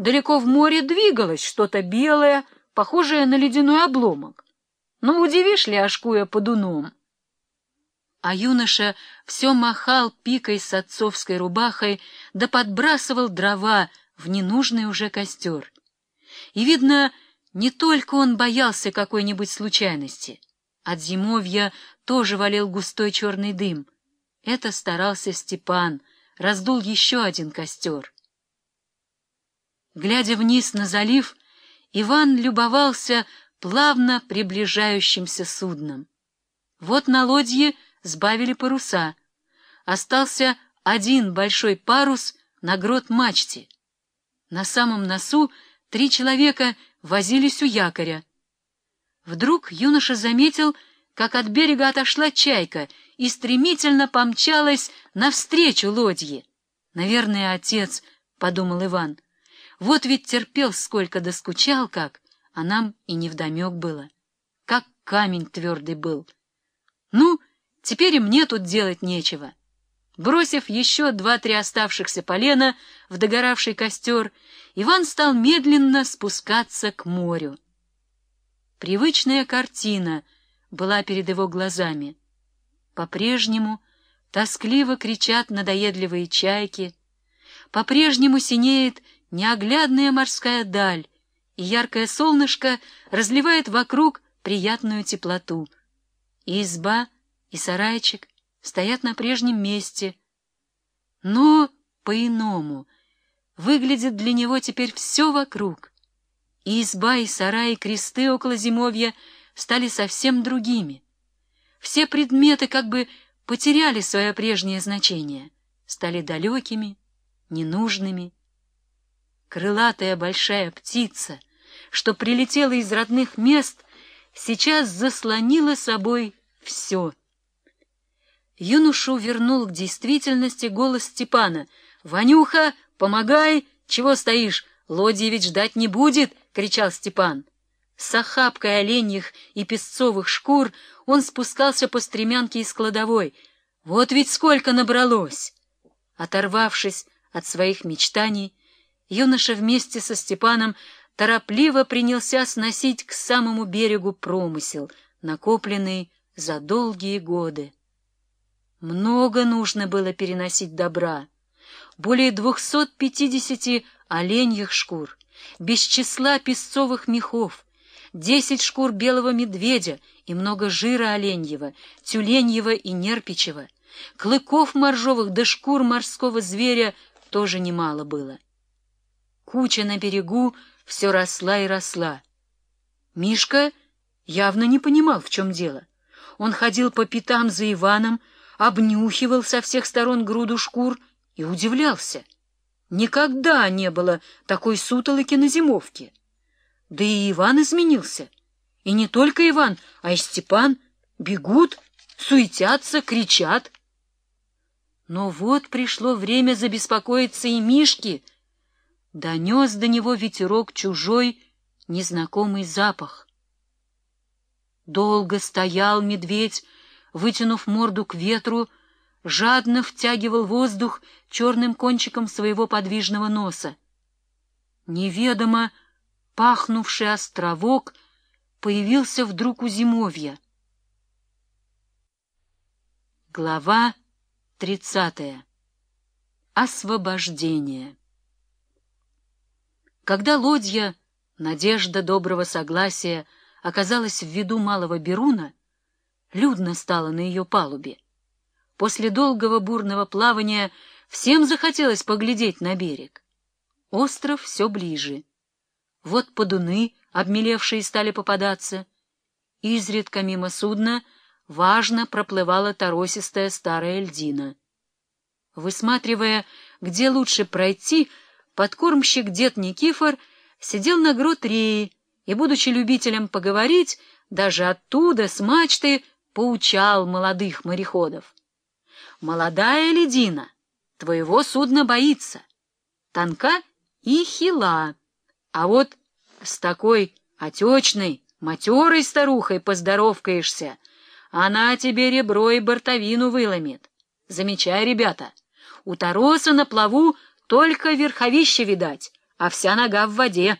далеко в море двигалось что-то белое, похожее на ледяной обломок. Ну, удивишь ли, ашкуя подуном? А юноша все махал пикой с отцовской рубахой, да подбрасывал дрова в ненужный уже костер. И, видно, не только он боялся какой-нибудь случайности. От зимовья тоже валил густой черный дым. Это старался Степан, раздул еще один костер. Глядя вниз на залив, Иван любовался плавно приближающимся судном. Вот на лодье сбавили паруса. Остался один большой парус на грот мачте. На самом носу три человека возились у якоря. Вдруг юноша заметил, как от берега отошла чайка и стремительно помчалась навстречу лодье. «Наверное, отец», — подумал Иван, — вот ведь терпел сколько, доскучал как, а нам и невдомек было. Как камень твердый был. Ну, теперь и мне тут делать нечего. Бросив еще два-три оставшихся полена в догоравший костер, Иван стал медленно спускаться к морю. Привычная картина была перед его глазами. По-прежнему тоскливо кричат надоедливые чайки, по-прежнему синеет неоглядная морская даль, и яркое солнышко разливает вокруг приятную теплоту. И изба, и сарайчик стоят на прежнем месте. Но по-иному выглядит для него теперь все вокруг. И изба, и сарай, и кресты около зимовья стали совсем другими. Все предметы как бы потеряли свое прежнее значение, стали далекими, ненужными, крылатая большая птица, что прилетела из родных мест, сейчас заслонила собой все. Юношу вернул к действительности голос Степана. «Ванюха, помогай! Чего стоишь? Лодья ведь ждать не будет!» — кричал Степан. С охапкой оленьих и песцовых шкур он спускался по стремянке из кладовой. Вот ведь сколько набралось! Оторвавшись от своих мечтаний, юноша вместе со Степаном торопливо принялся сносить к самому берегу промысел, накопленный за долгие годы. Много нужно было переносить добра. Более двухсот пятидесяти оленьих шкур, без числа песцовых мехов, десять шкур белого медведя и много жира оленьего, тюленьего и нерпичего, клыков моржовых да шкур морского зверя тоже немало было. Куча на берегу все росла и росла. Мишка явно не понимал, в чем дело. Он ходил по пятам за Иваном, обнюхивал со всех сторон груду шкур и удивлялся. Никогда не было такой сутолоки на зимовке. Да и Иван изменился. И не только Иван, а и Степан бегут, суетятся, кричат. Но вот пришло время забеспокоиться и Мишке, донес до него ветерок чужой, незнакомый запах. Долго стоял медведь, вытянув морду к ветру, жадно втягивал воздух черным кончиком своего подвижного носа. Неведомо пахнувший островок появился вдруг у зимовья. Глава тридцатая. Освобождение. Когда лодья, надежда доброго согласия, оказалась в виду малого Беруна, людно стало на ее палубе. После долгого бурного плавания всем захотелось поглядеть на берег. Остров все ближе. Вот подуны, обмелевшие, стали попадаться. Изредка мимо судна важно проплывала торосистая старая льдина. Высматривая, где лучше пройти, подкормщик дед Никифор сидел на грот реи и, будучи любителем поговорить, даже оттуда, с мачты, поучал молодых мореходов. «Молодая ледина, твоего судна боится, тонка и хила, а вот с такой отечной, матерой старухой поздоровкаешься, она тебе ребро и бортовину выломит. Замечай, ребята, у Тароса на плаву только верховище видать, а вся нога в воде.